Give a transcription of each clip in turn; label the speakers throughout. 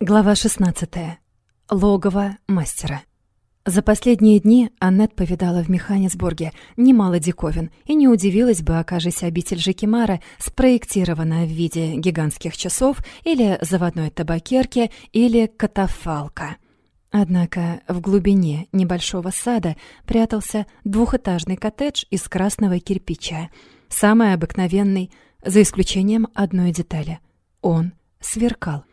Speaker 1: Глава 16. Логово мастера. За последние дни Аннет повидала в Механисбурге немало диковин и не удивилась бы, окажись обитель Жекимара спроектирована в виде гигантских часов или заводной табакерки или катафалка. Однако в глубине небольшого сада прятался двухэтажный коттедж из красного кирпича, самый обыкновенный, за исключением одной детали. Он сверкал.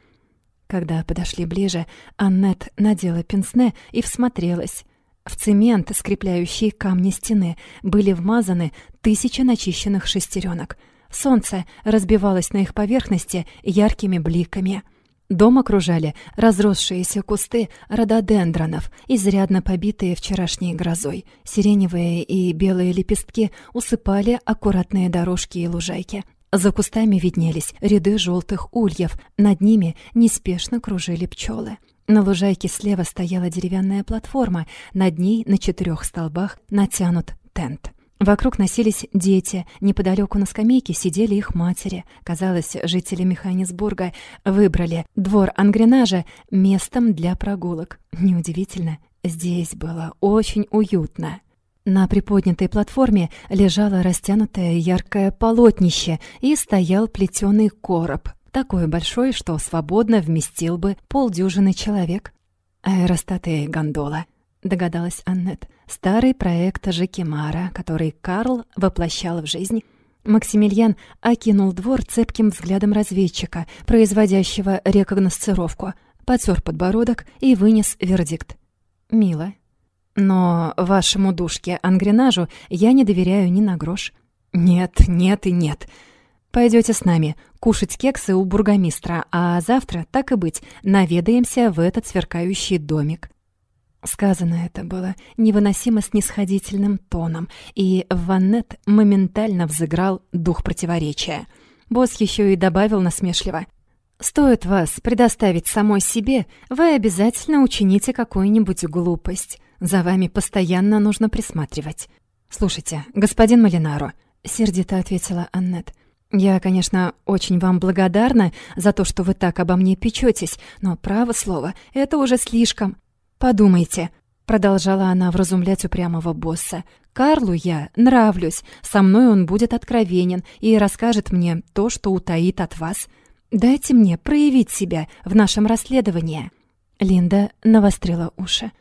Speaker 1: Когда подошли ближе, Аннет надела пенсне и всмотрелась. В цемент, скрепляющий камни стены, были вмазаны тысячи начищенных шестеренок. Солнце разбивалось на их поверхности яркими бликами. Дом окружали разросшиеся кусты рододендронов, изрядно побитые вчерашней грозой. Сиреневые и белые лепестки усыпали аккуратные дорожки и лужайки. За кустами виднелись ряды желтых ульев, над ними неспешно кружили пчелы. На лужайке слева стояла деревянная платформа, над ней на четырех столбах натянут тент. Вокруг носились дети, неподалеку на скамейке сидели их матери. Казалось, жители Механисбурга выбрали двор ангренажа местом для прогулок. Неудивительно, здесь было очень уютно. На приподнятой платформе лежало растянутое яркое полотнище и стоял плетеный короб, такой большой, что свободно вместил бы полдюжины человек. «Аэростаты гондола», — догадалась Аннет. Старый проект Жекимара, который Карл воплощал в жизнь. Максимилиан окинул двор цепким взглядом разведчика, производящего рекогносцировку, потер подбородок и вынес вердикт. «Мило». Но вашему душке-ангренажу я не доверяю ни на грош. Нет, нет и нет. Пойдете с нами кушать кексы у бургомистра, а завтра, так и быть, наведаемся в этот сверкающий домик. Сказано это было невыносимо снисходительным тоном, и Ваннет моментально взыграл дух противоречия. Босс еще и добавил насмешливо. «Стоит вас предоставить самой себе, вы обязательно учините какую-нибудь глупость. За вами постоянно нужно присматривать. Слушайте, господин Малинаро, сердито ответила Аннет. Я, конечно, очень вам благодарна за то, что вы так обо мне печетесь, но право слово, это уже слишком. Подумайте, продолжала она вразумлять упрямого босса. Карлу я нравлюсь, со мной он будет откровенен и расскажет мне то, что утаит от вас. Дайте мне проявить себя в нашем расследовании. Линда навострила уши.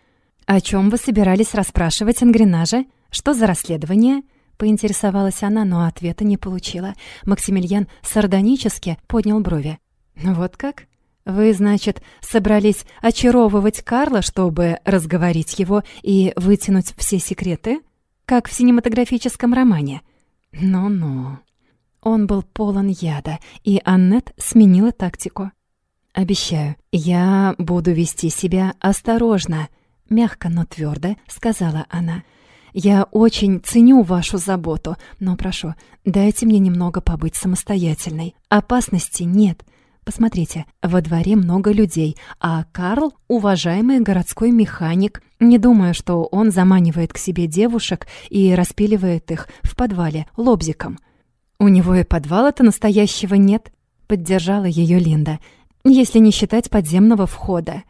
Speaker 1: «О чем вы собирались расспрашивать Ангренажа? Что за расследование?» Поинтересовалась она, но ответа не получила. Максимилиан сардонически поднял брови. «Вот как? Вы, значит, собрались очаровывать Карла, чтобы разговорить его и вытянуть все секреты? Как в синематографическом романе?» «Ну-ну». Он был полон яда, и Аннет сменила тактику. «Обещаю, я буду вести себя осторожно», Мягко, но твердо сказала она. «Я очень ценю вашу заботу, но прошу, дайте мне немного побыть самостоятельной. Опасности нет. Посмотрите, во дворе много людей, а Карл — уважаемый городской механик. Не думаю, что он заманивает к себе девушек и распиливает их в подвале лобзиком. У него и подвала-то настоящего нет», — поддержала ее Линда, «если не считать подземного входа».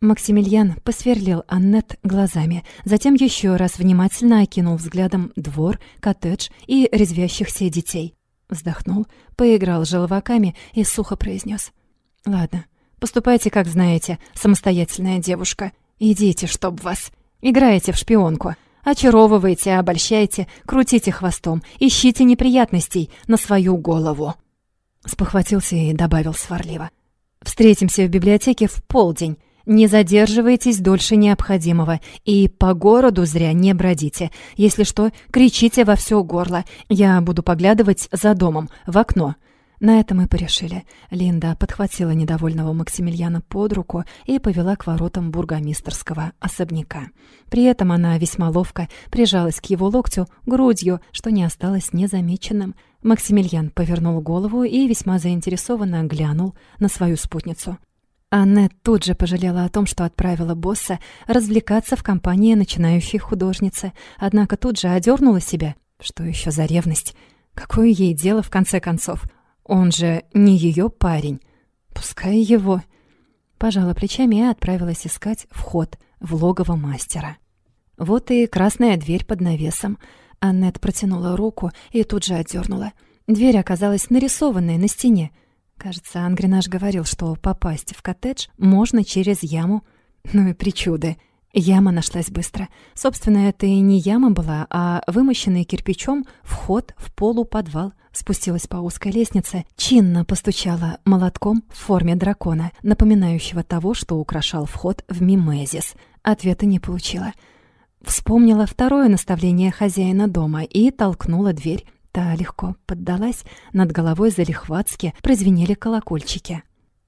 Speaker 1: Максимилиан посверлил Аннет глазами, затем еще раз внимательно окинул взглядом двор, коттедж и резвящихся детей. Вздохнул, поиграл желваками и сухо произнес: «Ладно, поступайте, как знаете, самостоятельная девушка. Идите, чтоб вас. Играете в шпионку. Очаровывайте, обольщайте, крутите хвостом, ищите неприятностей на свою голову». Спохватился и добавил сварливо. «Встретимся в библиотеке в полдень. Не задерживайтесь дольше необходимого и по городу зря не бродите. Если что, кричите во все горло. Я буду поглядывать за домом, в окно». На этом мы порешили. Линда подхватила недовольного Максимилиана под руку и повела к воротам бургомистерского особняка. При этом она весьма ловко прижалась к его локтю грудью, что не осталось незамеченным. Максимилиан повернул голову и весьма заинтересованно глянул на свою спутницу. Аннет тут же пожалела о том, что отправила босса развлекаться в компании начинающей художницы, однако тут же одернула себя. Что еще за ревность? Какое ей дело, в конце концов? Он же не ее парень. Пускай его. Пожала плечами и отправилась искать вход в логово мастера. Вот и красная дверь под навесом. Аннет протянула руку и тут же отдернула. Дверь оказалась нарисованной на стене. Кажется, Ангренаж говорил, что попасть в коттедж можно через яму. Ну и причуды. Яма нашлась быстро. Собственно, это и не яма была, а вымощенный кирпичом вход в полуподвал. Спустилась по узкой лестнице, чинно постучала молотком в форме дракона, напоминающего того, что украшал вход в Мимезис. Ответа не получила. Вспомнила второе наставление хозяина дома и толкнула дверь. Та легко поддалась, над головой залихватски прозвенели колокольчики.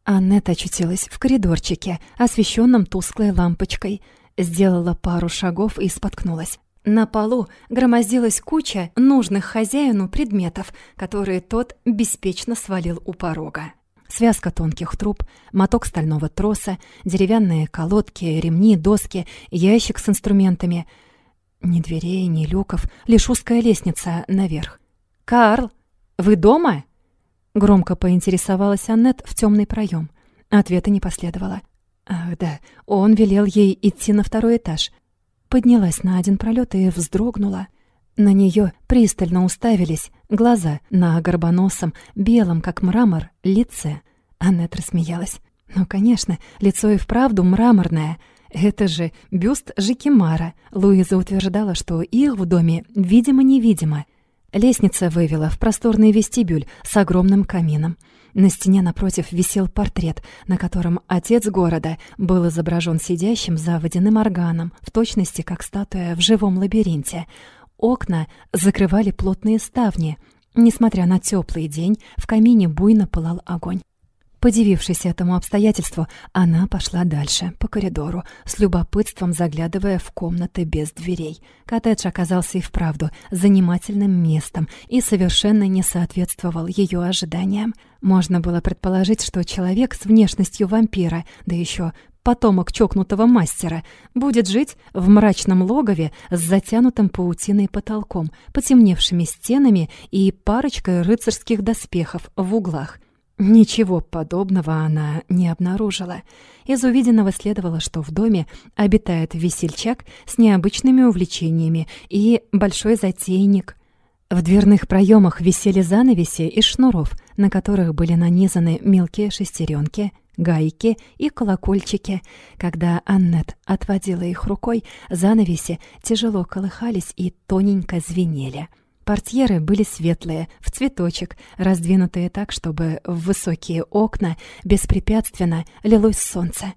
Speaker 1: Аннет очутилась в коридорчике, освещенном тусклой лампочкой — Сделала пару шагов и споткнулась. На полу громоздилась куча нужных хозяину предметов, которые тот беспечно свалил у порога. Связка тонких труб, моток стального троса, деревянные колодки, ремни, доски, ящик с инструментами. Ни дверей, ни люков, лишь узкая лестница наверх. «Карл, вы дома?» Громко поинтересовалась Аннет в темный проем. Ответа не последовало. Ах да, он велел ей идти на второй этаж. Поднялась на один пролет и вздрогнула. На нее пристально уставились глаза на горбоносом, белом, как мрамор, лице. Аннет рассмеялась. «Ну, конечно, лицо и вправду мраморное. Это же бюст Жикимара». Луиза утверждала, что их в доме видимо-невидимо. Лестница вывела в просторный вестибюль с огромным камином. На стене напротив висел портрет, на котором отец города был изображен сидящим за водяным органом, в точности как статуя в живом лабиринте. Окна закрывали плотные ставни. Несмотря на теплый день, в камине буйно пылал огонь. Подивившись этому обстоятельству, она пошла дальше, по коридору, с любопытством заглядывая в комнаты без дверей. Коттедж оказался и вправду занимательным местом и совершенно не соответствовал ее ожиданиям. Можно было предположить, что человек с внешностью вампира, да еще потомок чокнутого мастера, будет жить в мрачном логове с затянутым паутиной потолком, потемневшими стенами и парочкой рыцарских доспехов в углах — Ничего подобного она не обнаружила. Из увиденного следовало, что в доме обитает весельчак с необычными увлечениями и большой затейник. В дверных проемах висели занавеси из шнуров, на которых были нанизаны мелкие шестеренки, гайки и колокольчики. Когда Аннет отводила их рукой, занавеси тяжело колыхались и тоненько звенели — Портьеры были светлые, в цветочек, раздвинутые так, чтобы в высокие окна беспрепятственно лилось солнце.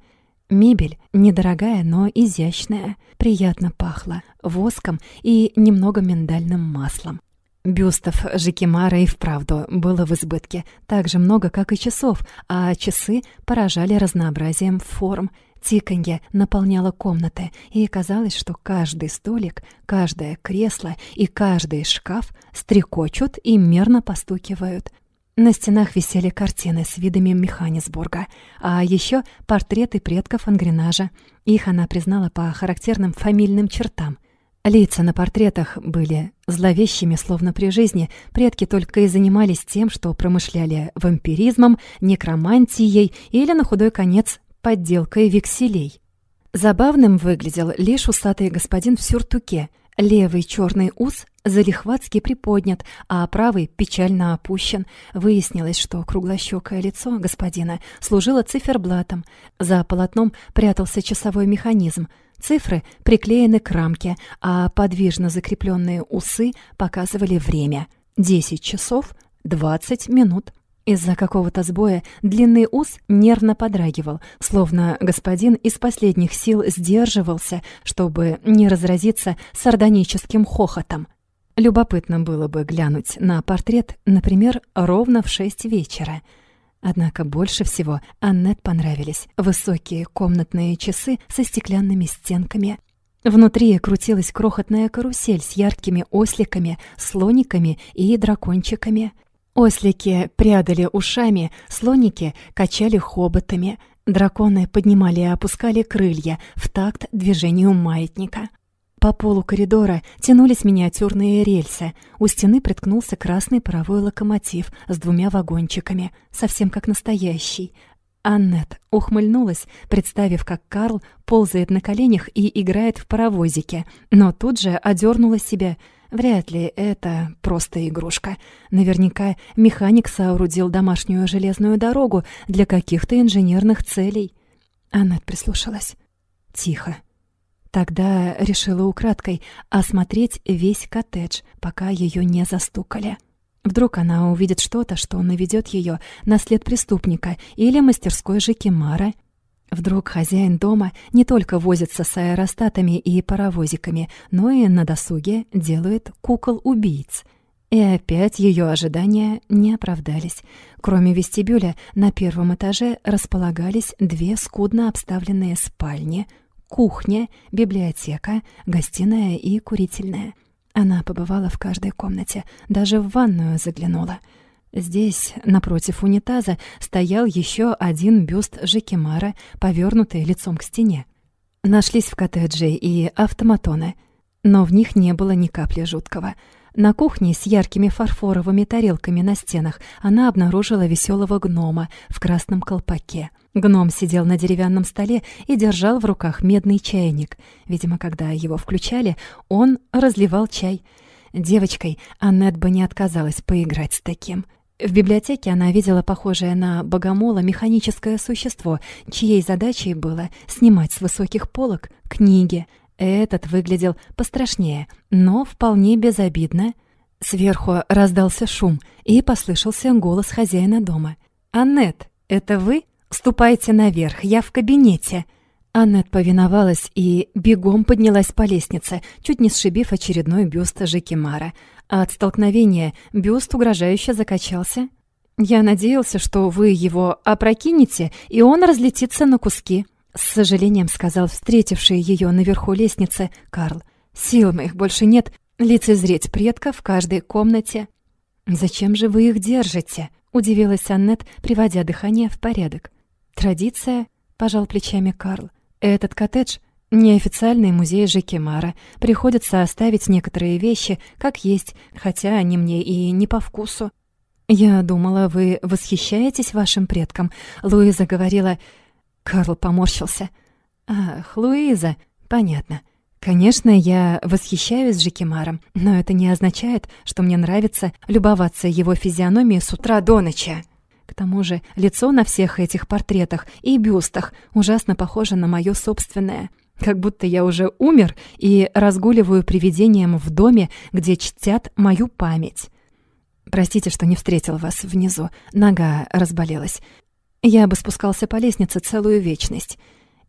Speaker 1: Мебель недорогая, но изящная, приятно пахла воском и немного миндальным маслом. Бюстов Жикимара и вправду было в избытке, так же много, как и часов, а часы поражали разнообразием форм — Тиканье наполняло комнаты, и казалось, что каждый столик, каждое кресло и каждый шкаф стрекочут и мерно постукивают. На стенах висели картины с видами Механисбурга, а еще портреты предков Ангренажа. Их она признала по характерным фамильным чертам. Лица на портретах были зловещими, словно при жизни. Предки только и занимались тем, что промышляли вампиризмом, некромантией или, на худой конец, подделкой векселей. Забавным выглядел лишь усатый господин в сюртуке. Левый черный ус залихватски приподнят, а правый печально опущен. Выяснилось, что круглощёкое лицо господина служило циферблатом. За полотном прятался часовой механизм. Цифры приклеены к рамке, а подвижно закрепленные усы показывали время. 10 часов 20 минут. Из-за какого-то сбоя длинный ус нервно подрагивал, словно господин из последних сил сдерживался, чтобы не разразиться сардоническим хохотом. Любопытно было бы глянуть на портрет, например, ровно в шесть вечера. Однако больше всего Аннет понравились высокие комнатные часы со стеклянными стенками. Внутри крутилась крохотная карусель с яркими осликами, слониками и дракончиками — Ослики прядали ушами, слоники качали хоботами, драконы поднимали и опускали крылья в такт движению маятника. По полу коридора тянулись миниатюрные рельсы. У стены приткнулся красный паровой локомотив с двумя вагончиками, совсем как настоящий. Аннет ухмыльнулась, представив, как Карл ползает на коленях и играет в паровозике, но тут же одернула себя. Вряд ли это просто игрушка. Наверняка механик соорудил домашнюю железную дорогу для каких-то инженерных целей. Аннет прислушалась. Тихо. Тогда решила украдкой осмотреть весь коттедж, пока ее не застукали. Вдруг она увидит что-то, что наведет ее на след преступника или мастерской Жекимара. Вдруг хозяин дома не только возится с аэростатами и паровозиками, но и на досуге делает кукол-убийц. И опять ее ожидания не оправдались. Кроме вестибюля, на первом этаже располагались две скудно обставленные спальни, кухня, библиотека, гостиная и курительная — она побывала в каждой комнате, даже в ванную заглянула. Здесь, напротив унитаза, стоял еще один бюст Жекимара, повернутый лицом к стене. Нашлись в коттедже и автоматоны, но в них не было ни капли жуткого — на кухне с яркими фарфоровыми тарелками на стенах она обнаружила веселого гнома в красном колпаке. Гном сидел на деревянном столе и держал в руках медный чайник. Видимо, когда его включали, он разливал чай. Девочкой Аннет бы не отказалась поиграть с таким. В библиотеке она видела похожее на богомола механическое существо, чьей задачей было снимать с высоких полок книги — этот выглядел пострашнее, но вполне безобидно. Сверху раздался шум, и послышался голос хозяина дома. «Аннет, это вы? Ступайте наверх, я в кабинете». Аннет повиновалась и бегом поднялась по лестнице, чуть не сшибив очередной бюст Жекимара. А от столкновения бюст угрожающе закачался. «Я надеялся, что вы его опрокинете, и он разлетится на куски», с сожалением сказал встретивший ее наверху лестницы Карл. «Сил моих больше нет лицезреть предка в каждой комнате». «Зачем же вы их держите?» — удивилась Аннет, приводя дыхание в порядок. «Традиция», — пожал плечами Карл. «Этот коттедж — неофициальный музей Жекимара. Приходится оставить некоторые вещи как есть, хотя они мне и не по вкусу». «Я думала, вы восхищаетесь вашим предком», — Луиза говорила, — Карл поморщился. «Ах, Луиза, понятно. Конечно, я восхищаюсь Жекимаром, но это не означает, что мне нравится любоваться его физиономией с утра до ночи. К тому же лицо на всех этих портретах и бюстах ужасно похоже на моё собственное, как будто я уже умер и разгуливаю привидением в доме, где чтят мою память. Простите, что не встретил вас внизу, нога разболелась. Я бы спускался по лестнице целую вечность.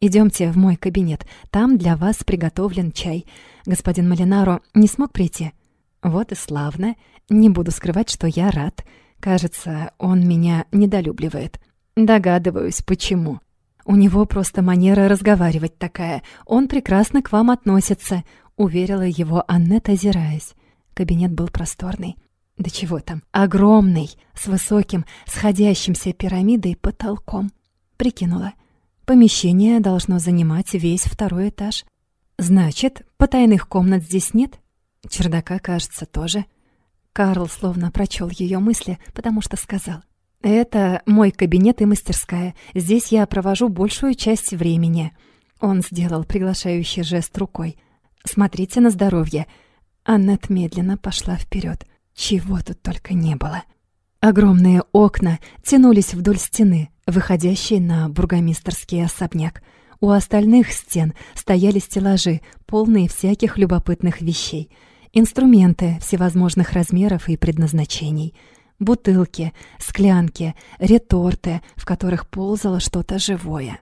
Speaker 1: Идемте в мой кабинет. Там для вас приготовлен чай. Господин Малинаро не смог прийти? Вот и славно. Не буду скрывать, что я рад. Кажется, он меня недолюбливает. Догадываюсь, почему. У него просто манера разговаривать такая. Он прекрасно к вам относится, уверила его Аннет, озираясь. Кабинет был просторный. Да чего там, огромный, с высоким, сходящимся пирамидой потолком. Прикинула. Помещение должно занимать весь второй этаж. Значит, потайных комнат здесь нет? Чердака, кажется, тоже. Карл словно прочел ее мысли, потому что сказал. «Это мой кабинет и мастерская. Здесь я провожу большую часть времени». Он сделал приглашающий жест рукой. «Смотрите на здоровье». Аннет медленно пошла вперед. Чего тут только не было. Огромные окна тянулись вдоль стены, выходящей на бургомистерский особняк. У остальных стен стояли стеллажи, полные всяких любопытных вещей. Инструменты всевозможных размеров и предназначений. Бутылки, склянки, реторты, в которых ползало что-то живое.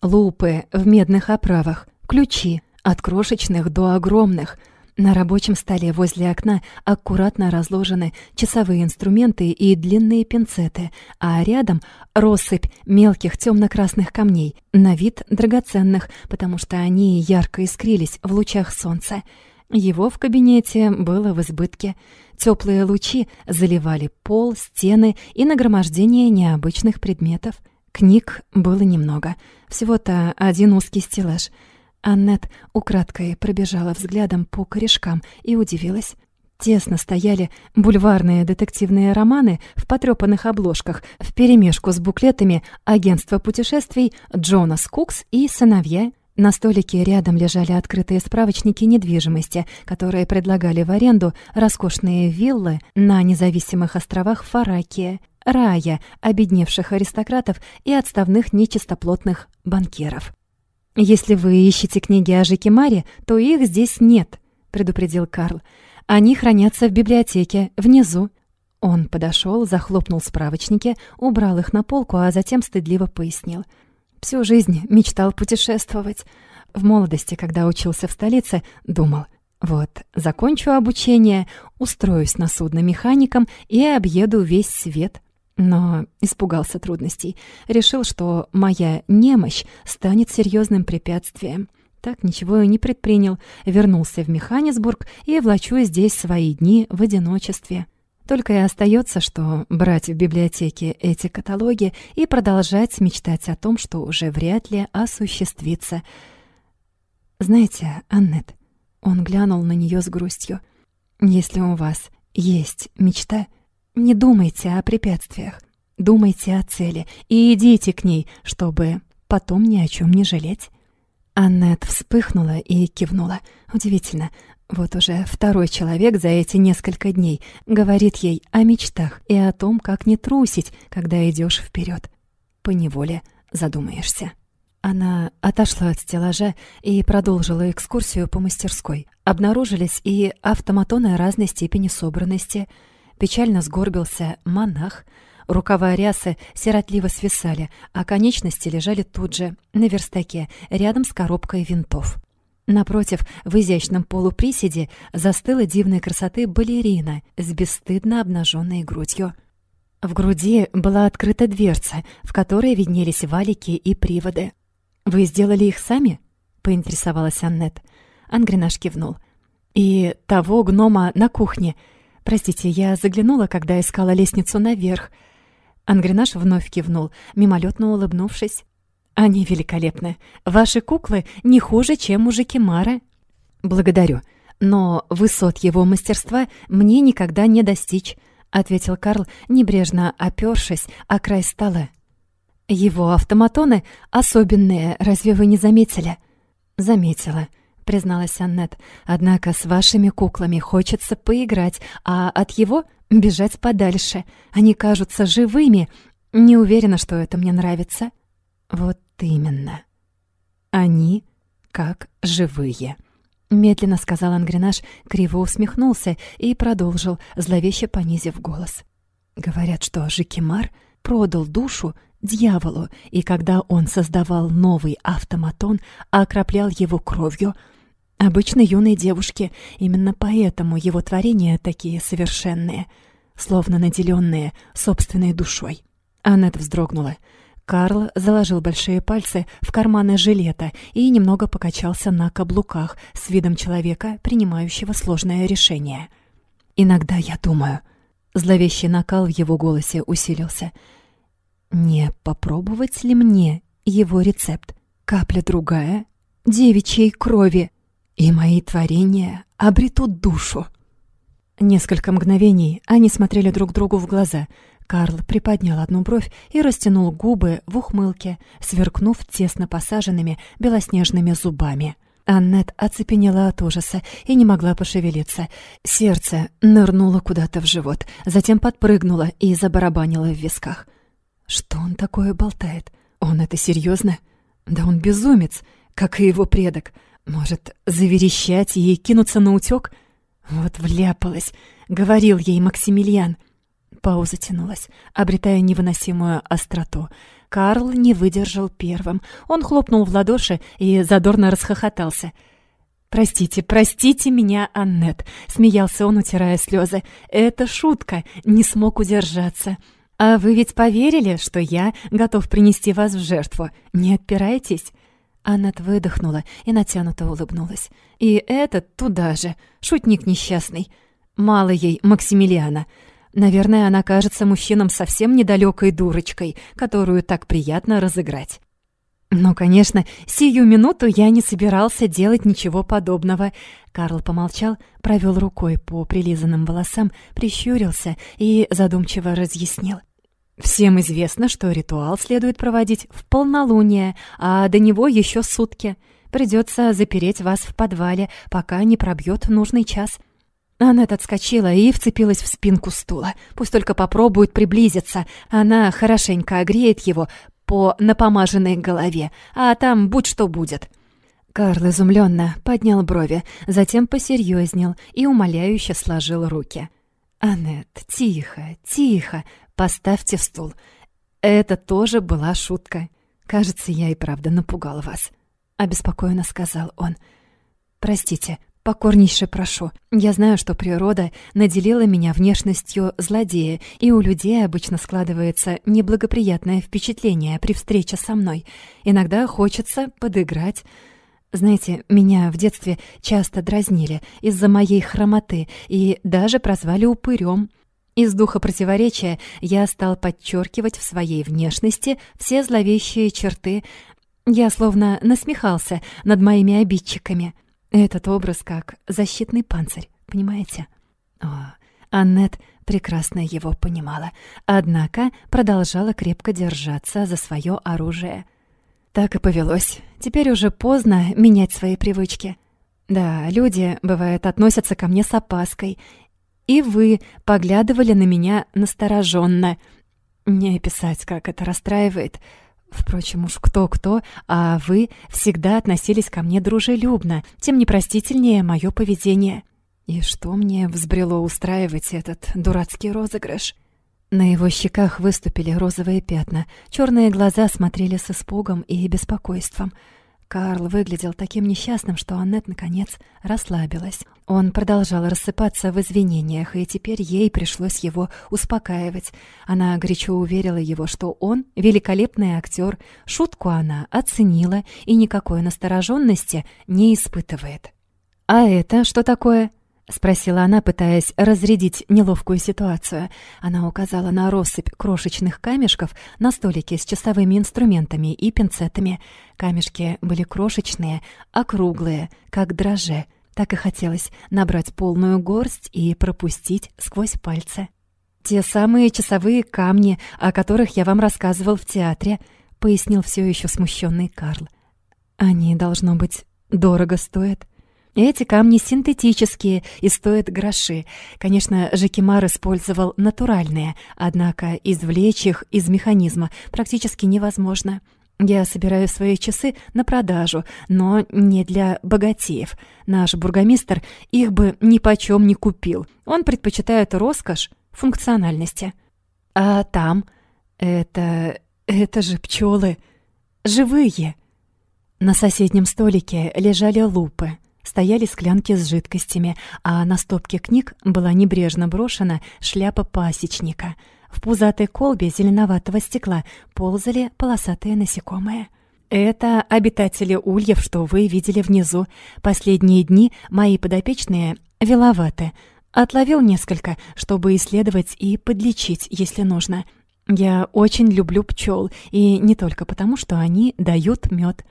Speaker 1: Лупы в медных оправах, ключи, от крошечных до огромных — на рабочем столе возле окна аккуратно разложены часовые инструменты и длинные пинцеты, а рядом россыпь мелких темно-красных камней, на вид драгоценных, потому что они ярко искрились в лучах солнца. Его в кабинете было в избытке. Теплые лучи заливали пол, стены и нагромождение необычных предметов. Книг было немного, всего-то один узкий стеллаж — Аннет украдкой пробежала взглядом по корешкам и удивилась. тесно стояли бульварные детективные романы в потрёпанных обложках вперемешку с буклетами агентства путешествий «Джонас Кукс» и «Сыновья». На столике рядом лежали открытые справочники недвижимости, которые предлагали в аренду роскошные виллы на независимых островах Фаракия, рая обедневших аристократов и отставных нечистоплотных банкиров. «Если вы ищете книги о Жике Маре, то их здесь нет», — предупредил Карл. Они хранятся в библиотеке, внизу». Он подошел, захлопнул справочники, убрал их на полку, а затем стыдливо пояснил. «Всю жизнь мечтал путешествовать. В молодости, когда учился в столице, думал, вот, закончу обучение, устроюсь на судно механиком и объеду весь свет. Но испугался трудностей. Решил, что моя немощь станет серьезным препятствием так ничего и не предпринял, вернулся в Механисбург и влачу здесь свои дни в одиночестве. Только и остается, что брать в библиотеке эти каталоги и продолжать мечтать о том, что уже вряд ли осуществится. Знаете, Аннет, он глянул на нее с грустью. Если у вас есть мечта, не думайте о препятствиях, думайте о цели и идите к ней, чтобы потом ни о чем не жалеть. Аннет вспыхнула и кивнула. Удивительно, вот уже второй человек за эти несколько дней говорит ей о мечтах и о том, как не трусить, когда идешь вперед. Поневоле задумаешься. Она отошла от стеллажа и продолжила экскурсию по мастерской. Обнаружились и автоматоны разной степени собранности. Печально сгорбился монах — Рукава рясы сиротливо свисали, а конечности лежали тут же, на верстаке, рядом с коробкой винтов. Напротив, в изящном полуприседе застыла дивной красоты балерина с бесстыдно обнаженной грудью. В груди была открыта дверца, в которой виднелись валики и приводы. «Вы сделали их сами?» — поинтересовалась Аннет. Ангренаж кивнул. «И того гнома на кухне. Простите, я заглянула, когда искала лестницу наверх. Ангренаж вновь кивнул, мимолетно улыбнувшись. «Они великолепны. Ваши куклы не хуже, чем мужики Мара». «Благодарю. Но высот его мастерства мне никогда не достичь», — ответил Карл, небрежно опёршись о край стола. «Его автоматоны особенные, разве вы не заметили?» «Заметила», — призналась Аннет. «Однако с вашими куклами хочется поиграть, а от его бежать подальше. Они кажутся живыми. Не уверена, что это мне нравится. Вот именно. Они как живые. Медленно сказал Ангренаж, криво усмехнулся и продолжил, зловеще понизив голос. Говорят, что Жикимар продал душу дьяволу, и когда он создавал новый автоматон, окроплял его кровью — Обычно юной девушке, именно поэтому его творения такие совершенные, словно наделенные собственной душой. Аннет вздрогнула. Карл заложил большие пальцы в карманы жилета и немного покачался на каблуках с видом человека, принимающего сложное решение. «Иногда я думаю...» Зловещий накал в его голосе усилился. «Не попробовать ли мне его рецепт? Капля другая, девичьей крови, и мои творения обретут душу. Несколько мгновений они смотрели друг другу в глаза. Карл приподнял одну бровь и растянул губы в ухмылке, сверкнув тесно посаженными белоснежными зубами. Аннет оцепенела от ужаса и не могла пошевелиться. Сердце нырнуло куда-то в живот, затем подпрыгнуло и забарабанило в висках. Что он такое болтает? Он это серьезно? Да он безумец, как и его предок. Может, заверещать и кинуться на утёк? Вот вляпалась, говорил ей Максимилиан. Пауза тянулась, обретая невыносимую остроту. Карл не выдержал первым. Он хлопнул в ладоши и задорно расхохотался. «Простите, простите меня, Аннет», — смеялся он, утирая слезы. «Это шутка, не смог удержаться. А вы ведь поверили, что я готов принести вас в жертву? Не отпирайтесь?» Аннет выдохнула и натянуто улыбнулась. «И этот туда же, шутник несчастный. Мало ей Максимилиана. Наверное, она кажется мужчинам совсем недалекой дурочкой, которую так приятно разыграть». «Ну, конечно, сию минуту я не собирался делать ничего подобного». Карл помолчал, провел рукой по прилизанным волосам, прищурился и задумчиво разъяснил. «Всем известно, что ритуал следует проводить в полнолуние, а до него еще сутки. Придется запереть вас в подвале, пока не пробьет нужный час». Аннет отскочила и вцепилась в спинку стула. Пусть только попробует приблизиться. Она хорошенько огреет его, по напомаженной голове, а там будь что будет». Карл изумленно поднял брови, затем посерьезнел и умоляюще сложил руки. «Аннет, тихо, тихо, поставьте в стул. Это тоже была шутка. Кажется, я и правда напугал вас», — обеспокоенно сказал он. «Простите, Покорнейше прошу. Я знаю, что природа наделила меня внешностью злодея, и у людей обычно складывается неблагоприятное впечатление при встрече со мной. Иногда хочется подыграть. Знаете, меня в детстве часто дразнили из-за моей хромоты и даже прозвали упырем. Из духа противоречия я стал подчеркивать в своей внешности все зловещие черты. Я словно насмехался над моими обидчиками. Этот образ как защитный панцирь, понимаете? О, Аннет прекрасно его понимала, однако продолжала крепко держаться за свое оружие. Так и повелось. Теперь уже поздно менять свои привычки. Да, люди, бывает, относятся ко мне с опаской. И вы поглядывали на меня настороженно. Не описать, как это расстраивает — Впрочем, уж кто-кто, а вы всегда относились ко мне дружелюбно, тем непростительнее мое поведение. И что мне взбрело устраивать этот дурацкий розыгрыш? На его щеках выступили розовые пятна, черные глаза смотрели с испугом и беспокойством — Карл выглядел таким несчастным, что Аннет, наконец, расслабилась. Он продолжал рассыпаться в извинениях, и теперь ей пришлось его успокаивать. Она горячо уверила его, что он великолепный актер, шутку она оценила и никакой настороженности не испытывает. «А это что такое?» — спросила она, пытаясь разрядить неловкую ситуацию. Она указала на россыпь крошечных камешков на столике с часовыми инструментами и пинцетами. Камешки были крошечные, округлые, как дрожжи. Так и хотелось набрать полную горсть и пропустить сквозь пальцы. «Те самые часовые камни, о которых я вам рассказывал в театре», — пояснил все еще смущенный Карл. «Они, должно быть, дорого стоят». Эти камни синтетические и стоят гроши. Конечно, Жекимар использовал натуральные, однако извлечь их из механизма практически невозможно. Я собираю свои часы на продажу, но не для богатеев. Наш бургомистр их бы ни почем не купил. Он предпочитает роскошь функциональности. А там... Это... это же пчелы, Живые. На соседнем столике лежали лупы стояли склянки с жидкостями, а на стопке книг была небрежно брошена шляпа пасечника. В пузатой колбе зеленоватого стекла ползали полосатые насекомые. Это обитатели ульев, что вы видели внизу. Последние дни мои подопечные виловаты. Отловил несколько, чтобы исследовать и подлечить, если нужно. Я очень люблю пчел, и не только потому, что они дают мед.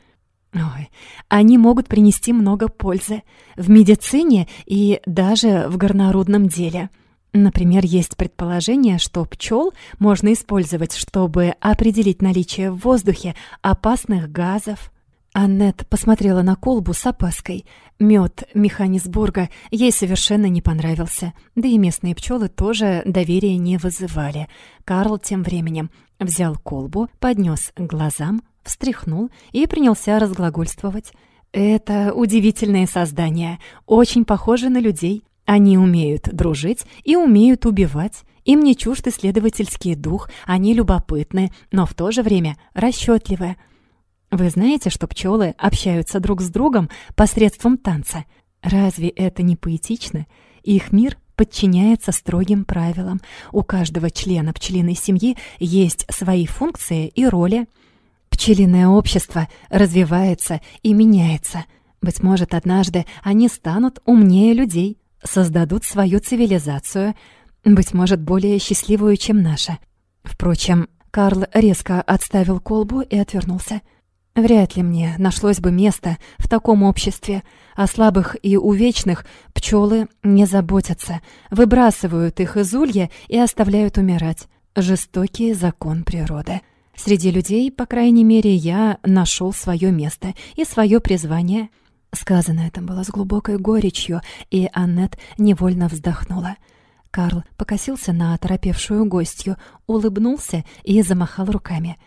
Speaker 1: Ой, они могут принести много пользы в медицине и даже в горнорудном деле. Например, есть предположение, что пчел можно использовать, чтобы определить наличие в воздухе опасных газов. Аннет посмотрела на колбу с опаской. Мед Механисбурга ей совершенно не понравился, да и местные пчелы тоже доверия не вызывали. Карл тем временем взял колбу, поднес глазам, встряхнул и принялся разглагольствовать. «Это удивительные создания, очень похожи на людей. Они умеют дружить и умеют убивать. Им не чужд исследовательский дух, они любопытны, но в то же время расчетливы. Вы знаете, что пчелы общаются друг с другом посредством танца? Разве это не поэтично? Их мир подчиняется строгим правилам. У каждого члена пчелиной семьи есть свои функции и роли – Пчелиное общество развивается и меняется. Быть может, однажды они станут умнее людей, создадут свою цивилизацию, быть может, более счастливую, чем наша. Впрочем, Карл резко отставил колбу и отвернулся. Вряд ли мне нашлось бы место в таком обществе. О слабых и увечных пчелы не заботятся, выбрасывают их из улья и оставляют умирать. Жестокий закон природы. Среди людей, по крайней мере, я нашел свое место и свое призвание. Сказано это было с глубокой горечью, и Аннет невольно вздохнула. Карл покосился на оторопевшую гостью, улыбнулся и замахал руками.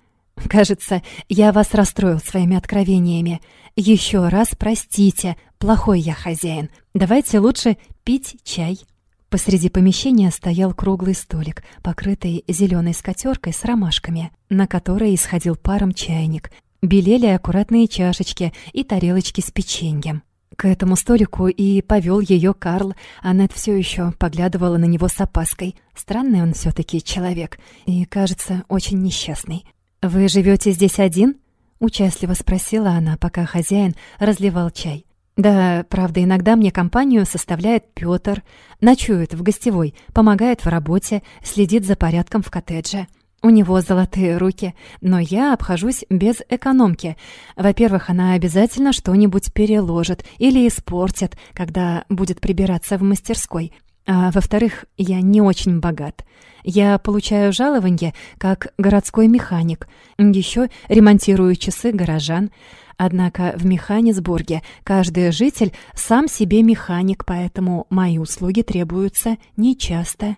Speaker 1: «Кажется, я вас расстроил своими откровениями. Еще раз простите, плохой я хозяин. Давайте лучше пить чай». Посреди помещения стоял круглый столик, покрытый зеленой скатеркой с ромашками, на которой исходил паром чайник. Белели аккуратные чашечки и тарелочки с печеньем. К этому столику и повел ее Карл. Аннет все еще поглядывала на него с опаской. Странный он все таки человек и, кажется, очень несчастный. «Вы живете здесь один?» — участливо спросила она, пока хозяин разливал чай. Да, правда, иногда мне компанию составляет Пётр, ночует в гостевой, помогает в работе, следит за порядком в коттедже. У него золотые руки, но я обхожусь без экономки. Во-первых, она обязательно что-нибудь переложит или испортит, когда будет прибираться в мастерской. А во-вторых, я не очень богат. Я получаю жалование как городской механик. Еще ремонтирую часы горожан. Однако в Механисбурге каждый житель сам себе механик, поэтому мои услуги требуются нечасто.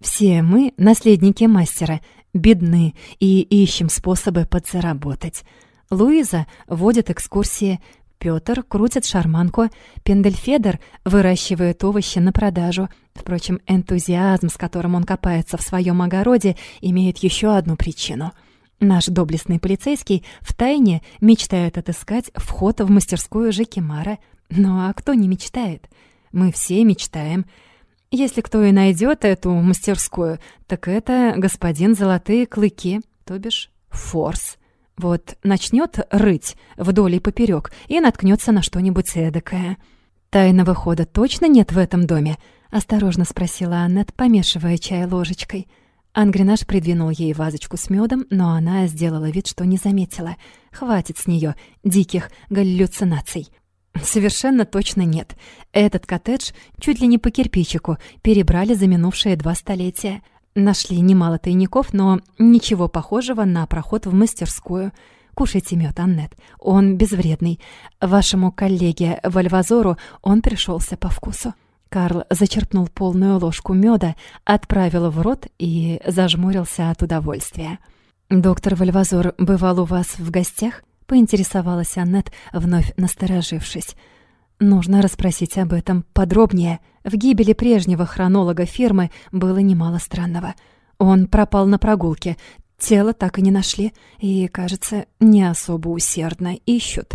Speaker 1: Все мы, наследники мастера, бедны и ищем способы подзаработать. Луиза водит экскурсии, Пётр крутит шарманку, Пендельфедер выращивает овощи на продажу. Впрочем, энтузиазм, с которым он копается в своем огороде, имеет еще одну причину — Наш доблестный полицейский втайне мечтает отыскать вход в мастерскую Жекимара. Ну а кто не мечтает? Мы все мечтаем. Если кто и найдет эту мастерскую, так это господин Золотые Клыки, то бишь Форс. Вот начнет рыть вдоль и поперек и наткнется на что-нибудь эдакое. «Тайного хода точно нет в этом доме?» — осторожно спросила Аннет, помешивая чай ложечкой. — Ангренаж придвинул ей вазочку с медом, но она сделала вид, что не заметила. Хватит с нее диких галлюцинаций. Совершенно точно нет. Этот коттедж чуть ли не по кирпичику перебрали за минувшие два столетия. Нашли немало тайников, но ничего похожего на проход в мастерскую. Кушайте мед, Аннет. Он безвредный. Вашему коллеге Вальвазору он пришелся по вкусу. Карл зачерпнул полную ложку меда, отправил в рот и зажмурился от удовольствия. «Доктор Вальвазор бывал у вас в гостях?» — поинтересовалась Аннет, вновь насторожившись. «Нужно расспросить об этом подробнее. В гибели прежнего хронолога фирмы было немало странного. Он пропал на прогулке, тело так и не нашли, и, кажется, не особо усердно ищут.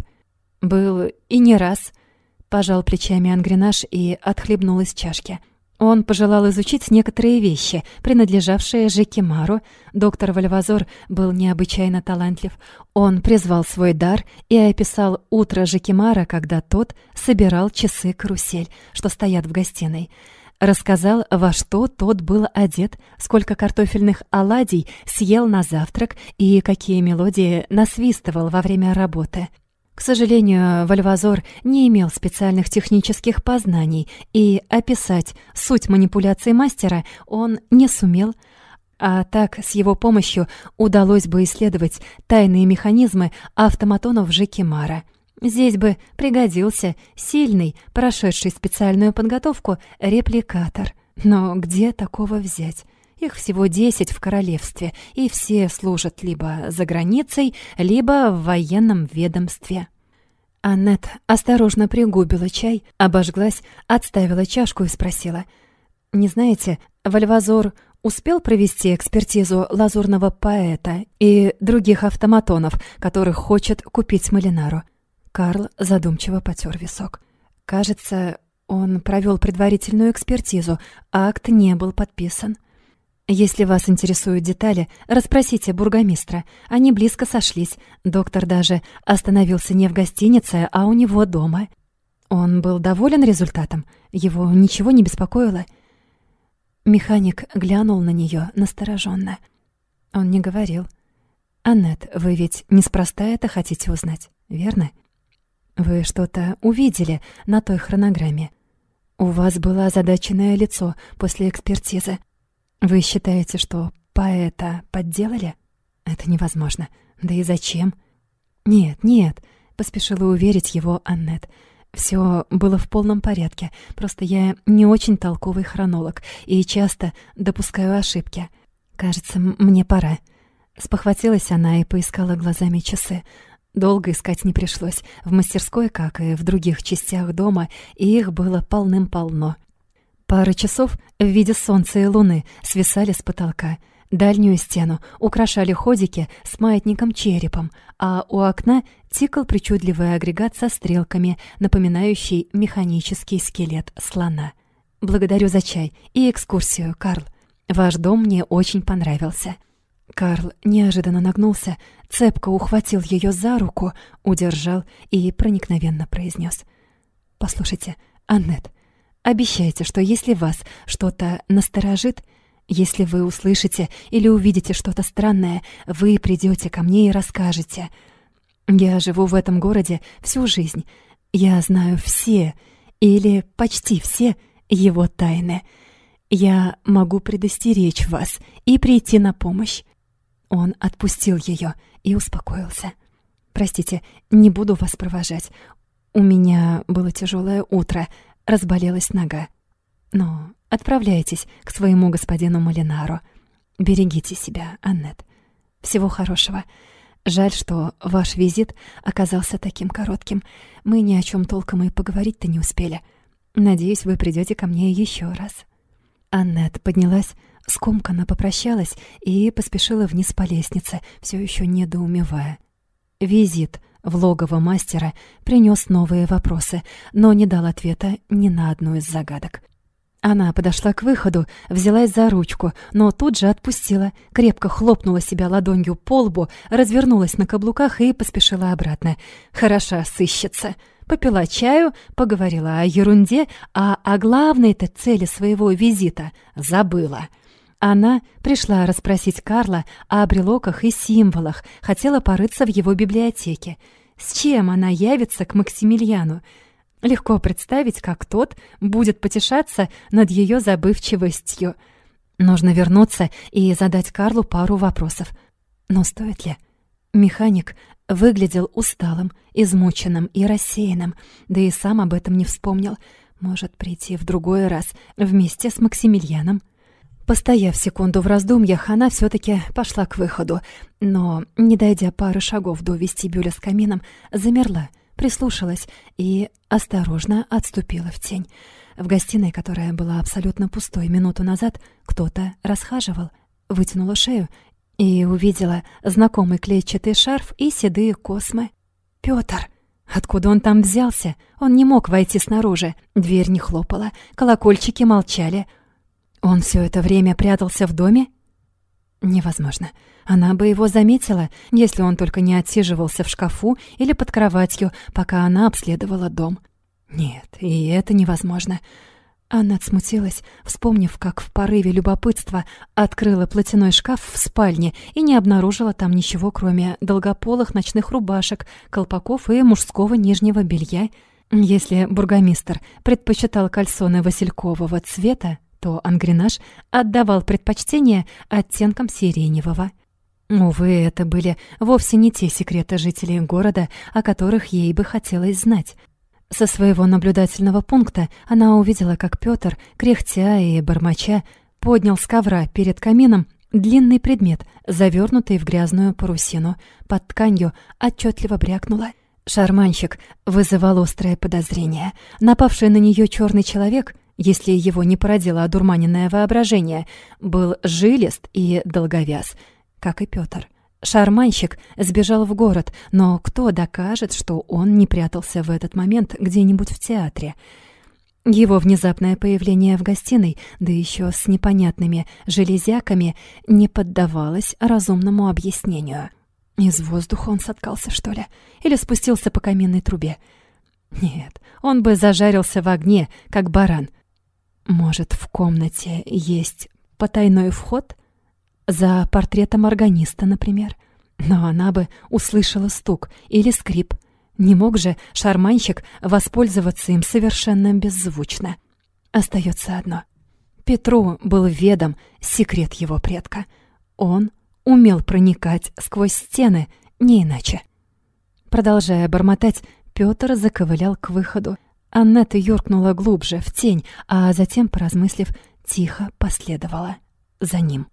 Speaker 1: Был и не раз — Пожал плечами Ангренаж и отхлебнул из чашки. Он пожелал изучить некоторые вещи, принадлежавшие Жекимару. Доктор Вальвазор был необычайно талантлив. Он призвал свой дар и описал утро Жекимара, когда тот собирал часы-карусель, что стоят в гостиной. Рассказал, во что тот был одет, сколько картофельных оладий съел на завтрак и какие мелодии насвистывал во время работы. К сожалению, Вальвазор не имел специальных технических познаний, и описать суть манипуляции мастера он не сумел. А так, с его помощью удалось бы исследовать тайные механизмы автоматонов Жекимара. Здесь бы пригодился сильный, прошедший специальную подготовку, репликатор. Но где такого взять? Их всего десять в королевстве, и все служат либо за границей, либо в военном ведомстве. Аннет осторожно пригубила чай, обожглась, отставила чашку и спросила. «Не знаете, Вальвазор успел провести экспертизу лазурного поэта и других автоматонов, которых хочет купить Малинару?» Карл задумчиво потер висок. «Кажется, он провел предварительную экспертизу, акт не был подписан». Если вас интересуют детали, расспросите бургомистра. Они близко сошлись. Доктор даже остановился не в гостинице, а у него дома. Он был доволен результатом. Его ничего не беспокоило. Механик глянул на нее настороженно. Он не говорил. «Аннет, вы ведь неспроста это хотите узнать, верно? Вы что-то увидели на той хронограмме. У вас было озадаченное лицо после экспертизы. Вы считаете, что поэта подделали? Это невозможно. Да и зачем? Нет, нет, поспешила уверить его Аннет. Все было в полном порядке, просто я не очень толковый хронолог и часто допускаю ошибки. Кажется, мне пора. Спохватилась она и поискала глазами часы. Долго искать не пришлось. В мастерской, как и в других частях дома, и их было полным-полно. Пара часов в виде солнца и луны свисали с потолка — Дальнюю стену украшали ходики с маятником-черепом, а у окна тикал причудливый агрегат со стрелками, напоминающий механический скелет слона. «Благодарю за чай и экскурсию, Карл. Ваш дом мне очень понравился». Карл неожиданно нагнулся, цепко ухватил ее за руку, удержал и проникновенно произнес. «Послушайте, Аннет, обещайте, что если вас что-то насторожит, если вы услышите или увидите что-то странное, вы придете ко мне и расскажете. Я живу в этом городе всю жизнь. Я знаю все или почти все его тайны. Я могу предостеречь вас и прийти на помощь. Он отпустил ее и успокоился. Простите, не буду вас провожать. У меня было тяжелое утро, разболелась нога. Но Отправляйтесь к своему господину Малинару. Берегите себя, Аннет. Всего хорошего. Жаль, что ваш визит оказался таким коротким. Мы ни о чем толком и поговорить-то не успели. Надеюсь, вы придете ко мне еще раз». Аннет поднялась, скомканно попрощалась и поспешила вниз по лестнице, все еще недоумевая. Визит в логово мастера принес новые вопросы, но не дал ответа ни на одну из загадок. Она подошла к выходу, взялась за ручку, но тут же отпустила, крепко хлопнула себя ладонью по лбу, развернулась на каблуках и поспешила обратно. Хороша сыщица. Попила чаю, поговорила о ерунде, а о главной-то цели своего визита забыла. Она пришла расспросить Карла о брелоках и символах, хотела порыться в его библиотеке. С чем она явится к Максимилиану? Легко представить, как тот будет потешаться над ее забывчивостью. Нужно вернуться и задать Карлу пару вопросов. Но стоит ли? Механик выглядел усталым, измученным и рассеянным, да и сам об этом не вспомнил. Может прийти в другой раз вместе с Максимилианом. Постояв секунду в раздумьях, она все таки пошла к выходу, но, не дойдя пары шагов до вестибюля с камином, замерла — прислушалась и осторожно отступила в тень. В гостиной, которая была абсолютно пустой минуту назад, кто-то расхаживал. Вытянула шею и увидела знакомый клетчатый шарф и седые космы. Пётр! Откуда он там взялся? Он не мог войти снаружи. Дверь не хлопала, колокольчики молчали. Он все это время прятался в доме? Невозможно. Она бы его заметила, если он только не отсиживался в шкафу или под кроватью, пока она обследовала дом. Нет, и это невозможно. Анна смутилась, вспомнив, как в порыве любопытства открыла платяной шкаф в спальне и не обнаружила там ничего, кроме долгополых ночных рубашек, колпаков и мужского нижнего белья. Если бургомистр предпочитал кальсоны василькового цвета, то ангренаж отдавал предпочтение оттенкам сиреневого. Увы, это были вовсе не те секреты жителей города, о которых ей бы хотелось знать. Со своего наблюдательного пункта она увидела, как Пётр, кряхтя и бормоча, поднял с ковра перед камином длинный предмет, завернутый в грязную парусину. Под тканью отчетливо брякнуло. Шарманщик вызывал острое подозрение. Напавший на нее черный человек, если его не породило одурманенное воображение, был жилист и долговяз — как и Пётр. Шарманщик сбежал в город, но кто докажет, что он не прятался в этот момент где-нибудь в театре? Его внезапное появление в гостиной, да еще с непонятными железяками, не поддавалось разумному объяснению. Из воздуха он соткался, что ли? Или спустился по каминной трубе? Нет, он бы зажарился в огне, как баран. Может, в комнате есть потайной вход — за портретом органиста, например. Но она бы услышала стук или скрип. Не мог же шарманщик воспользоваться им совершенно беззвучно. Остается одно. Петру был ведом секрет его предка. Он умел проникать сквозь стены, не иначе. Продолжая бормотать, Пётр заковылял к выходу. Аннета юркнула глубже, в тень, а затем, поразмыслив, тихо последовала за ним.